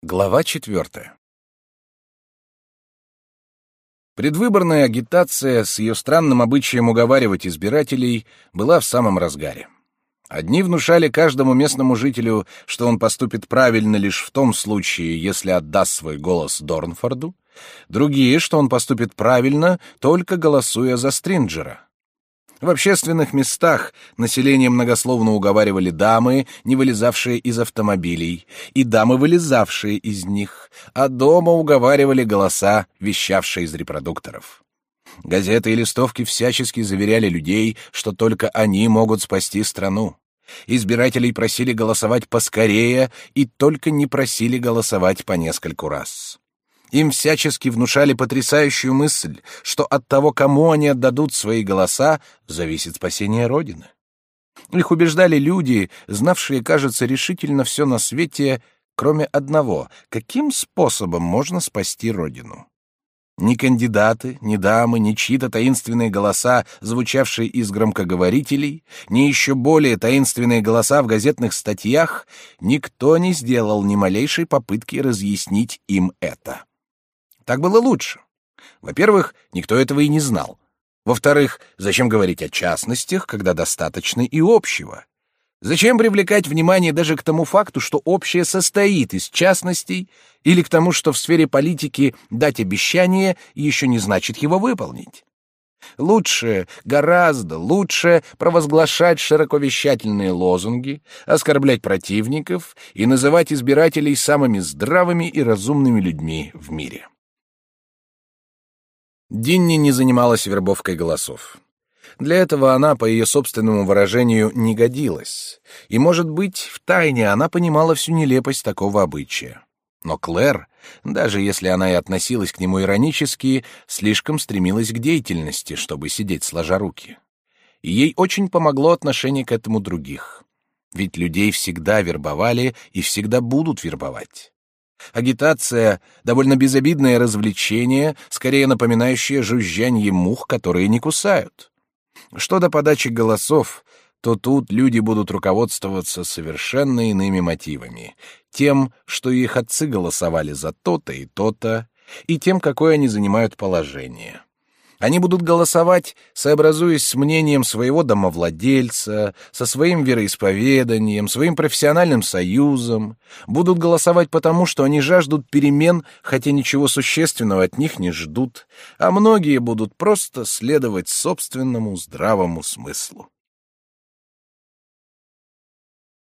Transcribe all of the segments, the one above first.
Глава четвертая. Предвыборная агитация с ее странным обычаем уговаривать избирателей была в самом разгаре. Одни внушали каждому местному жителю, что он поступит правильно лишь в том случае, если отдаст свой голос Дорнфорду, другие, что он поступит правильно, только голосуя за Стринджера. В общественных местах население многословно уговаривали дамы, не вылезавшие из автомобилей, и дамы, вылезавшие из них, а дома уговаривали голоса, вещавшие из репродукторов. Газеты и листовки всячески заверяли людей, что только они могут спасти страну. Избирателей просили голосовать поскорее и только не просили голосовать по нескольку раз. Им всячески внушали потрясающую мысль, что от того, кому они отдадут свои голоса, зависит спасение Родины. Их убеждали люди, знавшие, кажется, решительно все на свете, кроме одного — каким способом можно спасти Родину. Ни кандидаты, ни дамы, ни чьи-то таинственные голоса, звучавшие из громкоговорителей, ни еще более таинственные голоса в газетных статьях, никто не сделал ни малейшей попытки разъяснить им это. Так было лучше. Во-первых, никто этого и не знал. Во-вторых, зачем говорить о частностях, когда достаточно и общего? Зачем привлекать внимание даже к тому факту, что общее состоит из частностей, или к тому, что в сфере политики дать обещание еще не значит его выполнить? Лучше, гораздо лучше провозглашать широковещательные лозунги, оскорблять противников и называть избирателей самыми здравыми и разумными людьми в мире. Динни не занималась вербовкой голосов. Для этого она, по ее собственному выражению, не годилась. И, может быть, в тайне она понимала всю нелепость такого обычая. Но Клэр, даже если она и относилась к нему иронически, слишком стремилась к деятельности, чтобы сидеть сложа руки. И ей очень помогло отношение к этому других. Ведь людей всегда вербовали и всегда будут вербовать. Агитация — довольно безобидное развлечение, скорее напоминающее жужжанье мух, которые не кусают. Что до подачи голосов, то тут люди будут руководствоваться совершенно иными мотивами. Тем, что их отцы голосовали за то-то и то-то, и тем, какое они занимают положение. Они будут голосовать, сообразуясь с мнением своего домовладельца, со своим вероисповеданием, своим профессиональным союзом, будут голосовать потому, что они жаждут перемен, хотя ничего существенного от них не ждут, а многие будут просто следовать собственному здравому смыслу.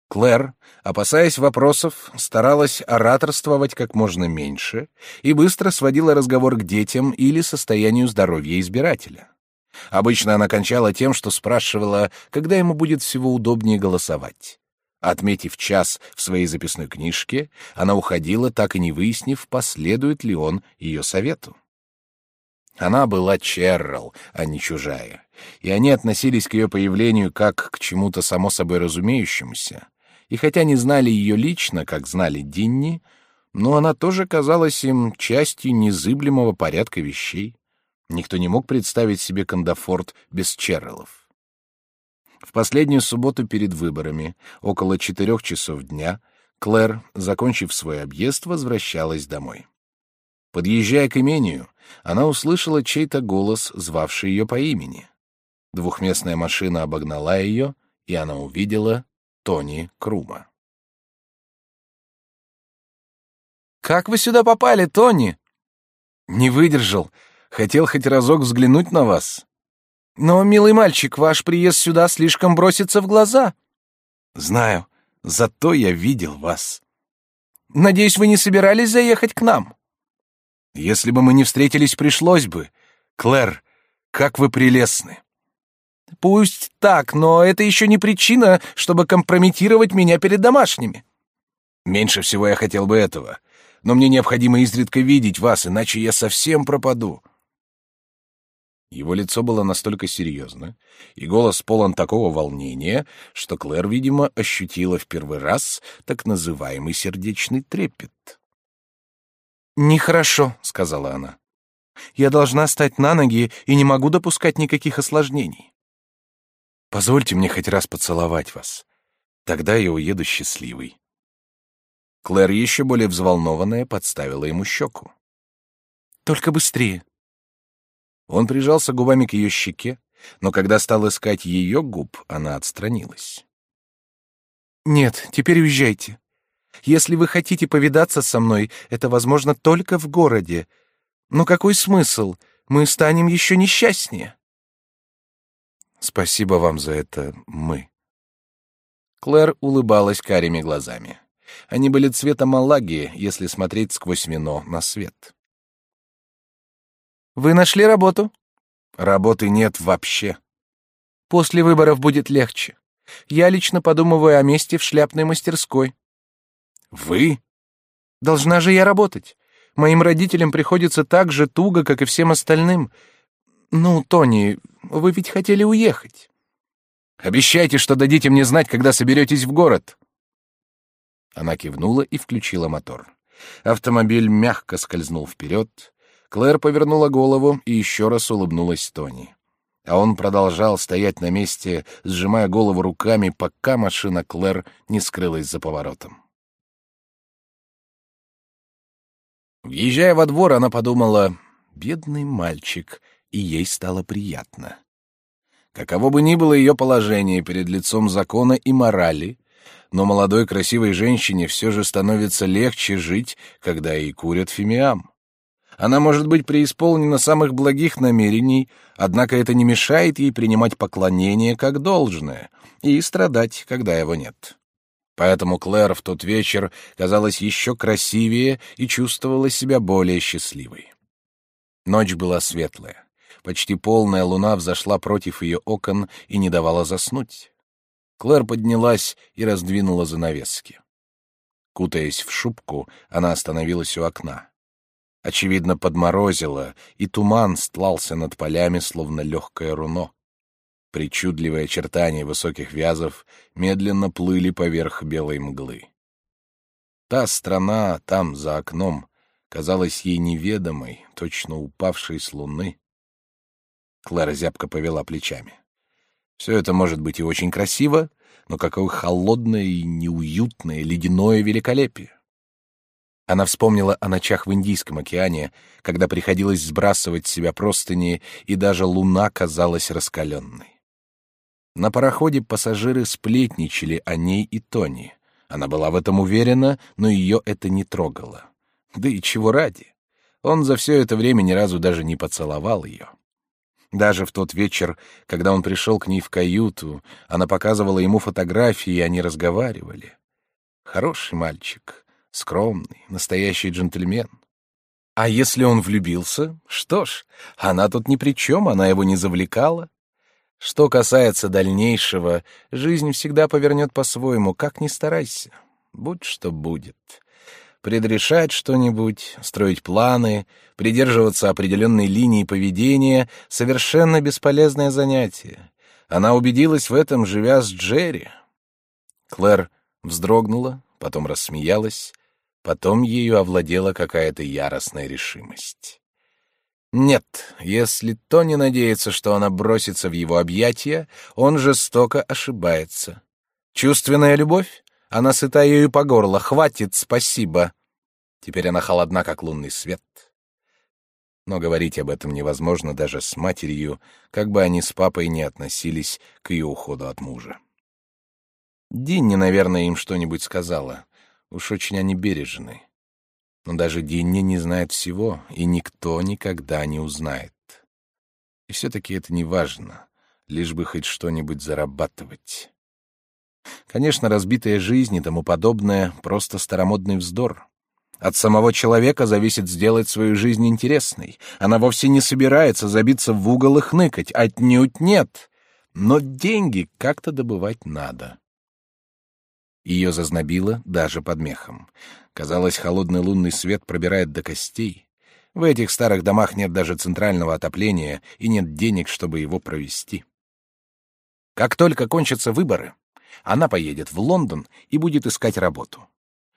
Клэр, опасаясь вопросов, старалась ораторствовать как можно меньше и быстро сводила разговор к детям или состоянию здоровья избирателя. Обычно она кончала тем, что спрашивала, когда ему будет всего удобнее голосовать. Отметив час в своей записной книжке, она уходила, так и не выяснив, последует ли он ее совету. Она была Черрол, а не чужая, и они относились к ее появлению как к чему-то само собой разумеющемуся, и хотя не знали ее лично, как знали Динни, но она тоже казалась им частью незыблемого порядка вещей. Никто не мог представить себе Кандафорт без Черрелов. В последнюю субботу перед выборами, около четырех часов дня, Клэр, закончив свой объезд, возвращалась домой. Подъезжая к имению, она услышала чей-то голос, звавший ее по имени. Двухместная машина обогнала ее, и она увидела Тони Крума. «Как вы сюда попали, Тони?» «Не выдержал. Хотел хоть разок взглянуть на вас». «Но, милый мальчик, ваш приезд сюда слишком бросится в глаза». «Знаю. Зато я видел вас». «Надеюсь, вы не собирались заехать к нам?» «Если бы мы не встретились, пришлось бы. Клэр, как вы прелестны!» Пусть так, но это еще не причина, чтобы компрометировать меня перед домашними. Меньше всего я хотел бы этого. Но мне необходимо изредка видеть вас, иначе я совсем пропаду. Его лицо было настолько серьезно, и голос полон такого волнения, что Клэр, видимо, ощутила в первый раз так называемый сердечный трепет. «Нехорошо», — сказала она. «Я должна стать на ноги и не могу допускать никаких осложнений. Позвольте мне хоть раз поцеловать вас. Тогда я уеду счастливый. Клэр, еще более взволнованная, подставила ему щеку. «Только быстрее!» Он прижался губами к ее щеке, но когда стал искать ее губ, она отстранилась. «Нет, теперь уезжайте. Если вы хотите повидаться со мной, это возможно только в городе. Но какой смысл? Мы станем еще несчастнее». «Спасибо вам за это, мы». Клэр улыбалась карими глазами. Они были цвета малаги, если смотреть сквозь вино на свет. «Вы нашли работу?» «Работы нет вообще». «После выборов будет легче. Я лично подумываю о месте в шляпной мастерской». «Вы?» «Должна же я работать. Моим родителям приходится так же туго, как и всем остальным. Ну, Тони, вы ведь хотели уехать». «Обещайте, что дадите мне знать, когда соберетесь в город». Она кивнула и включила мотор. Автомобиль мягко скользнул вперед. Клэр повернула голову и еще раз улыбнулась Тони а он продолжал стоять на месте, сжимая голову руками, пока машина Клэр не скрылась за поворотом. Въезжая во двор, она подумала, бедный мальчик, и ей стало приятно. Каково бы ни было ее положение перед лицом закона и морали, но молодой красивой женщине все же становится легче жить, когда ей курят фимиам. Она может быть преисполнена самых благих намерений, однако это не мешает ей принимать поклонение как должное и страдать, когда его нет. Поэтому Клэр в тот вечер казалась еще красивее и чувствовала себя более счастливой. Ночь была светлая. Почти полная луна взошла против ее окон и не давала заснуть. Клэр поднялась и раздвинула занавески. Кутаясь в шубку, она остановилась у окна. Очевидно, подморозило, и туман стлался над полями, словно легкое руно. Причудливые очертания высоких вязов медленно плыли поверх белой мглы. Та страна там, за окном, казалась ей неведомой, точно упавшей с луны. Клара зябко повела плечами. Все это может быть и очень красиво, но какое холодное и неуютное ледяное великолепие. Она вспомнила о ночах в Индийском океане, когда приходилось сбрасывать с себя простыни, и даже луна казалась раскаленной. На пароходе пассажиры сплетничали о ней и Тони. Она была в этом уверена, но ее это не трогало. Да и чего ради? Он за все это время ни разу даже не поцеловал ее. Даже в тот вечер, когда он пришел к ней в каюту, она показывала ему фотографии, и они разговаривали. Хороший мальчик, скромный, настоящий джентльмен. А если он влюбился? Что ж, она тут ни при чем, она его не завлекала. Что касается дальнейшего, жизнь всегда повернет по-своему, как ни старайся. Будь что будет. Предрешать что-нибудь, строить планы, придерживаться определенной линии поведения — совершенно бесполезное занятие. Она убедилась в этом, живя с Джерри. Клэр вздрогнула, потом рассмеялась, Потом ею овладела какая-то яростная решимость. Нет, если Тони надеется, что она бросится в его объятия, он жестоко ошибается. Чувственная любовь? Она сыта ею по горло. Хватит, спасибо. Теперь она холодна, как лунный свет. Но говорить об этом невозможно даже с матерью, как бы они с папой не относились к ее уходу от мужа. Динни, наверное, им что-нибудь сказала. Уж очень они бережны. Но даже Динни не знает всего, и никто никогда не узнает. И все-таки это не важно, лишь бы хоть что-нибудь зарабатывать. Конечно, разбитая жизнь и тому подобное — просто старомодный вздор. От самого человека зависит сделать свою жизнь интересной. Она вовсе не собирается забиться в угол и хныкать, отнюдь нет. Но деньги как-то добывать надо. Ее зазнобило даже под мехом. Казалось, холодный лунный свет пробирает до костей. В этих старых домах нет даже центрального отопления и нет денег, чтобы его провести. Как только кончатся выборы, она поедет в Лондон и будет искать работу.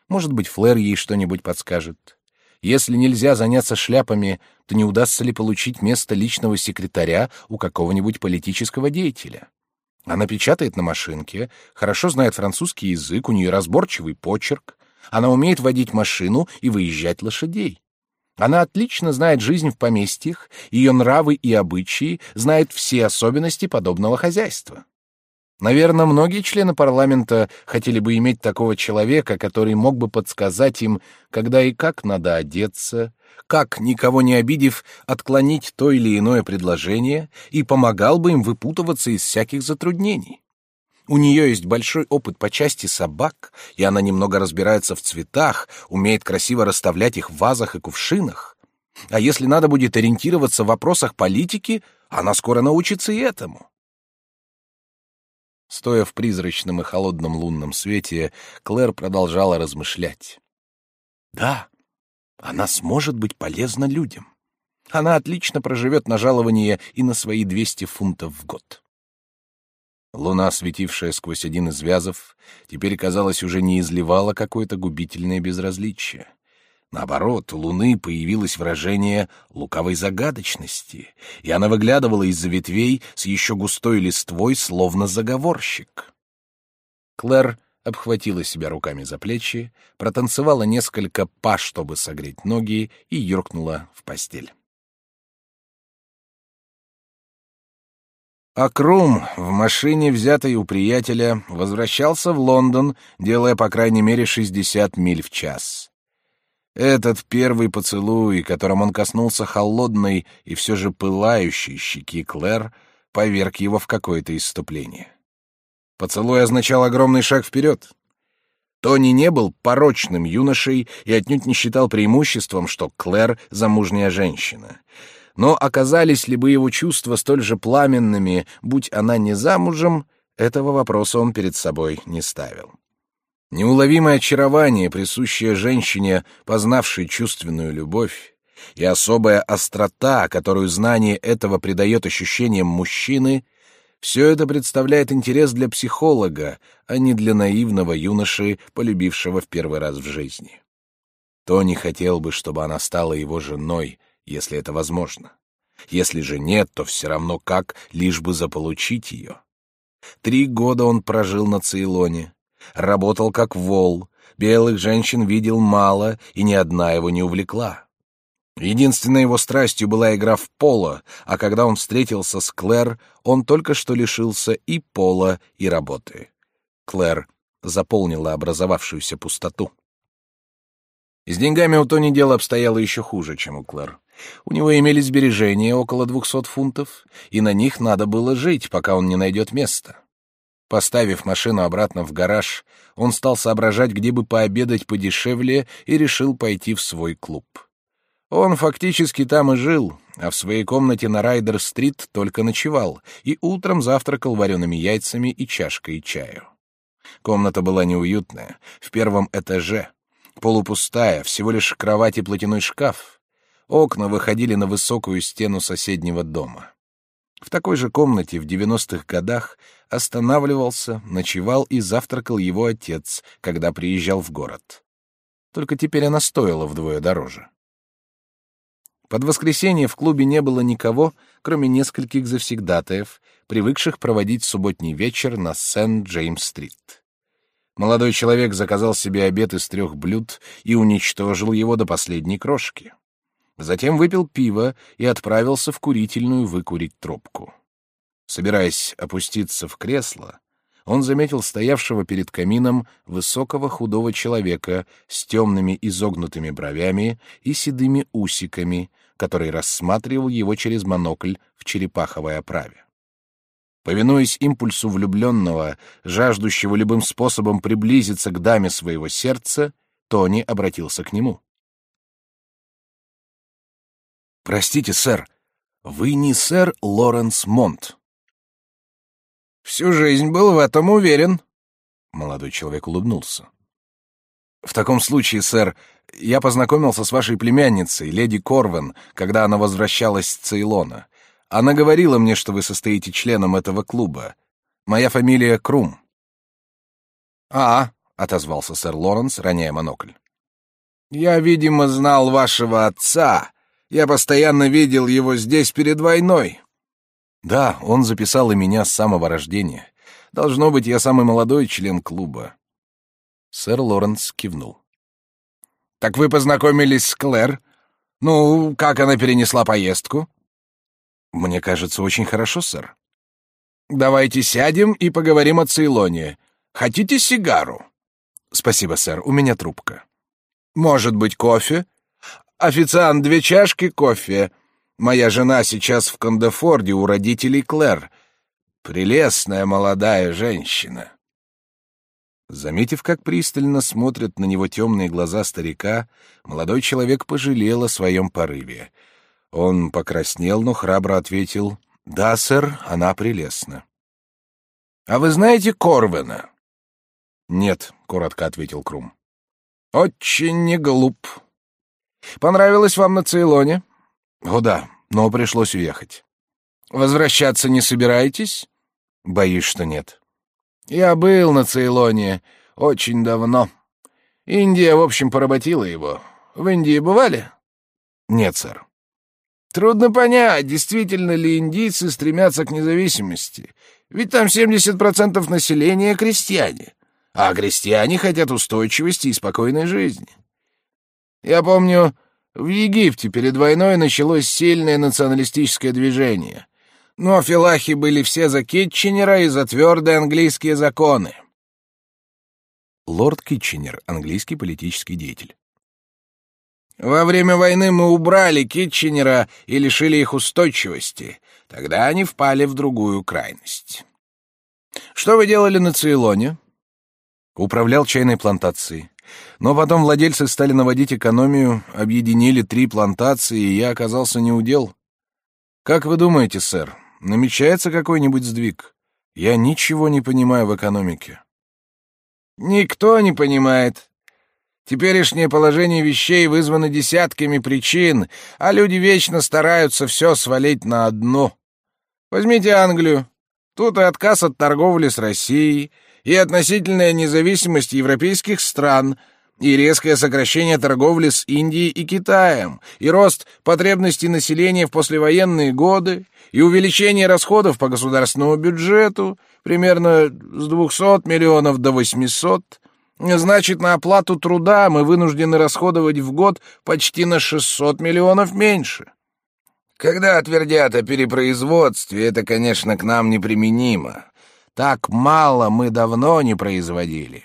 Может быть, Флэр ей что-нибудь подскажет. Если нельзя заняться шляпами, то не удастся ли получить место личного секретаря у какого-нибудь политического деятеля? Она печатает на машинке, хорошо знает французский язык, у нее разборчивый почерк. Она умеет водить машину и выезжать лошадей. Она отлично знает жизнь в поместьях, ее нравы и обычаи, знает все особенности подобного хозяйства. Наверное, многие члены парламента хотели бы иметь такого человека, который мог бы подсказать им, когда и как надо одеться, как, никого не обидев, отклонить то или иное предложение и помогал бы им выпутываться из всяких затруднений. У нее есть большой опыт по части собак, и она немного разбирается в цветах, умеет красиво расставлять их в вазах и кувшинах. А если надо будет ориентироваться в вопросах политики, она скоро научится и этому. Стоя в призрачном и холодном лунном свете, Клэр продолжала размышлять. Да, она сможет быть полезна людям. Она отлично проживет на жалование и на свои 200 фунтов в год. Луна, светившая сквозь один из вязов, теперь, казалось, уже не изливала какое-то губительное безразличие. Наоборот, у Луны появилось выражение лукавой загадочности, и она выглядывала из-за ветвей с еще густой листвой, словно заговорщик. Клэр обхватила себя руками за плечи, протанцевала несколько па, чтобы согреть ноги, и юркнула в постель. Акрум в машине, взятой у приятеля, возвращался в Лондон, делая по крайней мере 60 миль в час. Этот первый поцелуй, которым он коснулся холодной и все же пылающей щеки Клэр, поверг его в какое-то исступление. Поцелуй означал огромный шаг вперед. Тони не был порочным юношей и отнюдь не считал преимуществом, что Клэр — замужняя женщина. Но оказались ли бы его чувства столь же пламенными, будь она не замужем, этого вопроса он перед собой не ставил. Неуловимое очарование, присущее женщине, познавшей чувственную любовь, и особая острота, которую знание этого придает ощущениям мужчины, все это представляет интерес для психолога, а не для наивного юноши, полюбившего в первый раз в жизни. Тони хотел бы, чтобы она стала его женой, если это возможно. Если же нет, то все равно как, лишь бы заполучить ее. Три года он прожил на Цейлоне, Работал как вол, белых женщин видел мало, и ни одна его не увлекла. Единственной его страстью была игра в поло, а когда он встретился с Клэр, он только что лишился и пола, и работы. Клэр заполнила образовавшуюся пустоту. С деньгами у Тони дело обстояло еще хуже, чем у Клэр. У него имелись сбережения около двухсот фунтов, и на них надо было жить, пока он не найдет места. Поставив машину обратно в гараж, он стал соображать, где бы пообедать подешевле, и решил пойти в свой клуб. Он фактически там и жил, а в своей комнате на Райдер-стрит только ночевал и утром завтракал вареными яйцами и чашкой чаю. Комната была неуютная, в первом этаже, полупустая, всего лишь кровать и платяной шкаф. Окна выходили на высокую стену соседнего дома. В такой же комнате в 90-х годах останавливался, ночевал и завтракал его отец, когда приезжал в город. Только теперь она стоила вдвое дороже. Под воскресенье в клубе не было никого, кроме нескольких завсегдатаев, привыкших проводить субботний вечер на Сент-Джеймс-стрит. Молодой человек заказал себе обед из трех блюд и уничтожил его до последней крошки. Затем выпил пиво и отправился в курительную выкурить трубку. Собираясь опуститься в кресло, он заметил стоявшего перед камином высокого худого человека с темными изогнутыми бровями и седыми усиками, который рассматривал его через монокль в черепаховой оправе. Повинуясь импульсу влюбленного, жаждущего любым способом приблизиться к даме своего сердца, Тони обратился к нему. Простите, сэр, вы не сэр Лоренс Монт. Всю жизнь был в этом уверен. Молодой человек улыбнулся. В таком случае, сэр, я познакомился с вашей племянницей, леди Корвен, когда она возвращалась с Цейлона. Она говорила мне, что вы состоите членом этого клуба. Моя фамилия Крум. А, отозвался сэр Лоренс, роняя монокль. Я, видимо, знал вашего отца. Я постоянно видел его здесь перед войной. Да, он записал и меня с самого рождения. Должно быть, я самый молодой член клуба. Сэр Лоренс кивнул. Так вы познакомились с Клэр? Ну, как она перенесла поездку? Мне кажется, очень хорошо, сэр. Давайте сядем и поговорим о Цейлоне. Хотите сигару? Спасибо, сэр. У меня трубка. Может быть, кофе? Официант, две чашки кофе. Моя жена сейчас в Кондефорде у родителей Клэр. Прелестная молодая женщина. Заметив, как пристально смотрят на него темные глаза старика, молодой человек пожалел о своем порыве. Он покраснел, но храбро ответил «Да, сэр, она прелестна». «А вы знаете Корвена?» «Нет», — коротко ответил Крум. «Очень не глуп. Понравилось вам на Цейлоне?» «О да, но пришлось уехать». «Возвращаться не собираетесь?» «Боюсь, что нет». Я был на Цейлоне очень давно. Индия, в общем, поработила его. В Индии бывали? Нет, сэр. Трудно понять, действительно ли индийцы стремятся к независимости. Ведь там 70% населения крестьяне. А крестьяне хотят устойчивости и спокойной жизни. Я помню, в Египте перед войной началось сильное националистическое движение. Но филахи были все за Китченера и за твердые английские законы. Лорд Китченер, английский политический деятель. Во время войны мы убрали Китченера и лишили их устойчивости. Тогда они впали в другую крайность. Что вы делали на Цейлоне? Управлял чайной плантацией. Но потом владельцы стали наводить экономию, объединили три плантации, и я оказался неудел. Как вы думаете, сэр, Намечается какой-нибудь сдвиг? Я ничего не понимаю в экономике. Никто не понимает. Теперешнее положение вещей вызвано десятками причин, а люди вечно стараются все свалить на одну. Возьмите Англию. Тут и отказ от торговли с Россией, и относительная независимость европейских стран — и резкое сокращение торговли с Индией и Китаем, и рост потребностей населения в послевоенные годы, и увеличение расходов по государственному бюджету примерно с 200 миллионов до 800, значит, на оплату труда мы вынуждены расходовать в год почти на 600 миллионов меньше. Когда твердят о перепроизводстве, это, конечно, к нам неприменимо. Так мало мы давно не производили.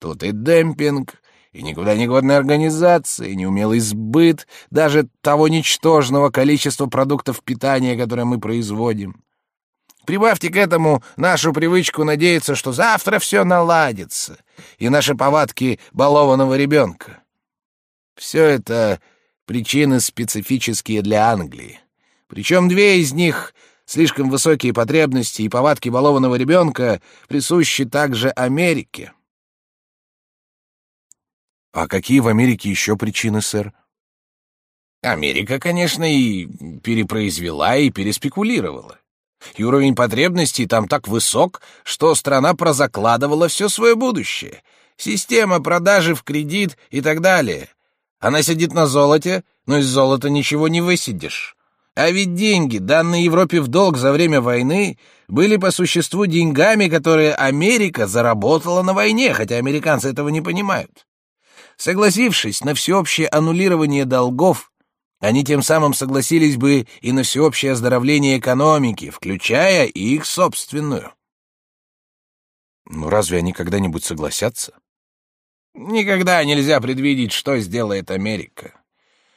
Тут и демпинг, и никуда не годная организация, и неумелый сбыт даже того ничтожного количества продуктов питания, которое мы производим. Прибавьте к этому нашу привычку надеяться, что завтра все наладится, и наши повадки балованного ребенка. Все это причины специфические для Англии. Причем две из них — слишком высокие потребности и повадки балованного ребенка — присущи также Америке. А какие в Америке еще причины, сэр? Америка, конечно, и перепроизвела, и переспекулировала. И уровень потребностей там так высок, что страна прозакладывала все свое будущее. Система продажи в кредит и так далее. Она сидит на золоте, но из золота ничего не высидишь. А ведь деньги, данные Европе в долг за время войны, были по существу деньгами, которые Америка заработала на войне, хотя американцы этого не понимают. Согласившись на всеобщее аннулирование долгов, они тем самым согласились бы и на всеобщее оздоровление экономики, включая и их собственную. Но разве они когда-нибудь согласятся? Никогда нельзя предвидеть, что сделает Америка.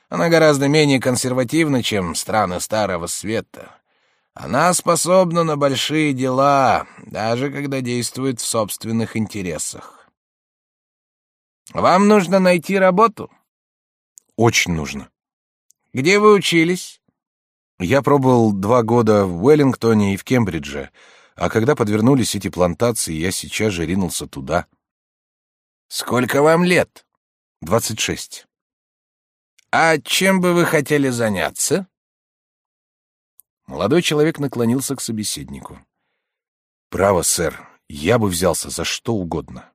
Она гораздо менее консервативна, чем страны Старого Света. Она способна на большие дела, даже когда действует в собственных интересах. Вам нужно найти работу? Очень нужно. Где вы учились? Я пробовал два года в Уэллингтоне и в Кембридже, а когда подвернулись эти плантации, я сейчас же ринулся туда. Сколько вам лет? Двадцать шесть. А чем бы вы хотели заняться? Молодой человек наклонился к собеседнику. Право, сэр, я бы взялся за что угодно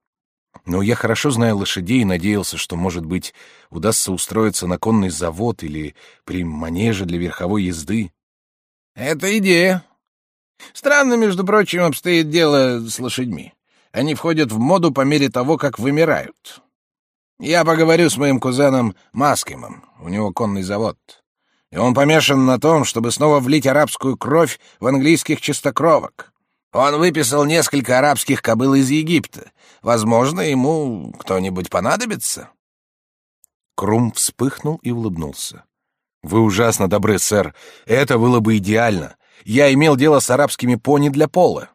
но я хорошо знаю лошадей и надеялся, что, может быть, удастся устроиться на конный завод или при манеже для верховой езды. Это идея. Странно, между прочим, обстоит дело с лошадьми. Они входят в моду по мере того, как вымирают. Я поговорю с моим кузеном Маскимом, у него конный завод. И он помешан на том, чтобы снова влить арабскую кровь в английских чистокровок. Он выписал несколько арабских кобыл из Египта. Возможно, ему кто-нибудь понадобится. Крум вспыхнул и улыбнулся. «Вы ужасно добры, сэр. Это было бы идеально. Я имел дело с арабскими пони для пола».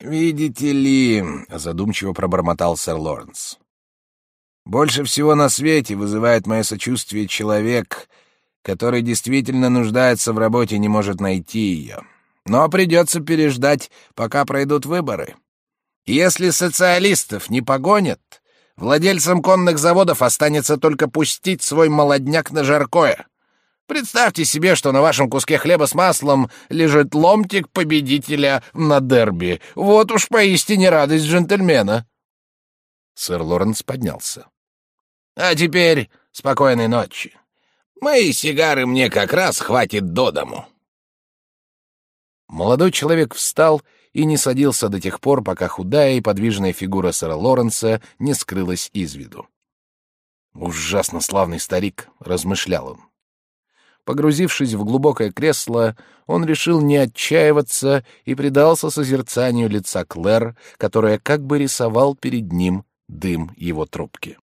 «Видите ли...» — задумчиво пробормотал сэр Лоренс. «Больше всего на свете вызывает мое сочувствие человек, который действительно нуждается в работе и не может найти ее. Но придется переждать, пока пройдут выборы. Если социалистов не погонят, Владельцам конных заводов останется только пустить свой молодняк на жаркое. Представьте себе, что на вашем куске хлеба с маслом лежит ломтик победителя на дерби. Вот уж поистине радость джентльмена. Сэр Лоренс поднялся. А теперь спокойной ночи. Мои сигары мне как раз хватит до дому. Молодой человек встал и не садился до тех пор, пока худая и подвижная фигура сэра Лоренса не скрылась из виду. «Ужасно славный старик», — размышлял он. Погрузившись в глубокое кресло, он решил не отчаиваться и предался созерцанию лица Клэр, которая как бы рисовал перед ним дым его трубки.